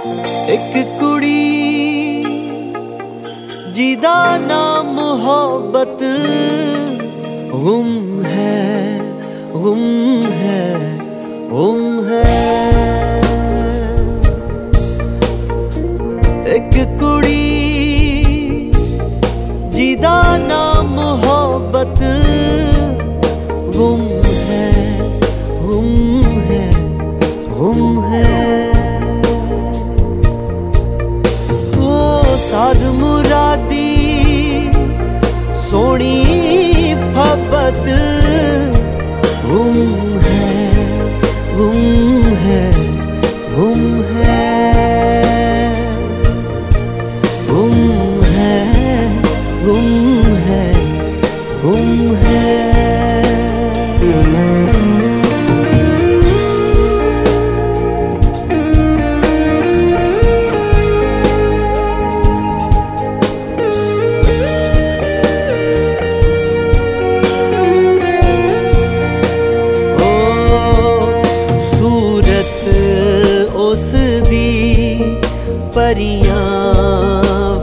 एक कुड़ी, जिदा नाम मोहब्बत। गुम है गुम है गुम है। एक कुड़ी, जिदा नाम मोहब्बत। गुम परिया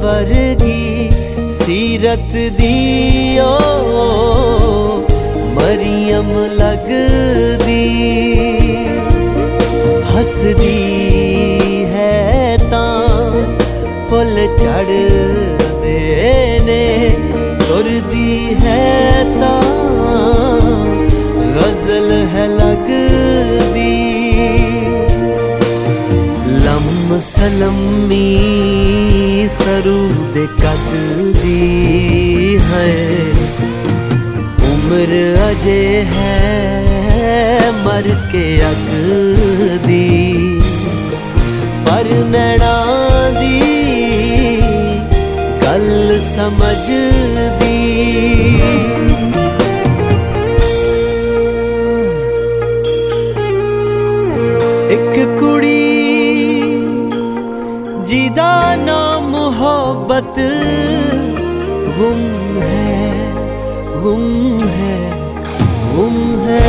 वरगी सीरत दियो ਮਰੀਮ ਲੱਗਦੀ ਹੱਸਦੀ ਹੈ ਤਾਂ ਫੁੱਲ ਚੜਦੇ ਨੇ ਤੁਰਦੀ ਹੈ ਤਾਂ ਗਜ਼ਲ ਹੈ ਲੱਗਦੀ ਲੰਮ ਸਲਮੀ ਸਰੂਦ ਕਦ ਦੀ ਹੈ ਉਮਰ ਅਜੇ ਹੈ ਮਰ ਕੇ ਅਗ ਦੀ। ਪਰ ਨੈਣਾ ਦੀ ਗੱਲ ਸਮਝਦੀ। ਇੱਕ ਕੁੜੀ ਜਿਹਦਾ ਨਾਮ ਮੁਹੱਬਤ ਗੁੰਮ ਹੈ। ਗੁੰਮ ਹੈ ਗੁੰਮ ਹੈ।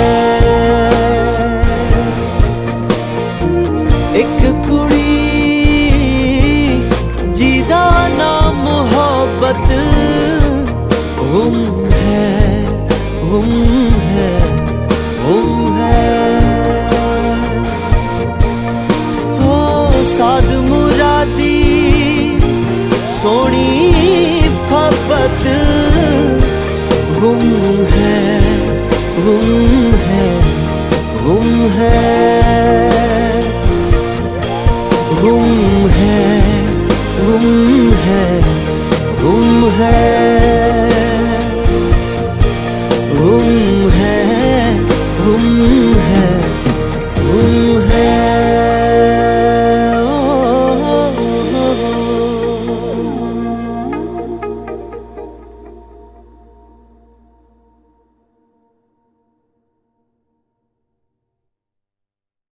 ਇੱਕ ਕੁੜੀ ਜਿਹਦਾ ਨਾਮ ਮੁਹੱਬਤ है गुम है गुम है गुम है।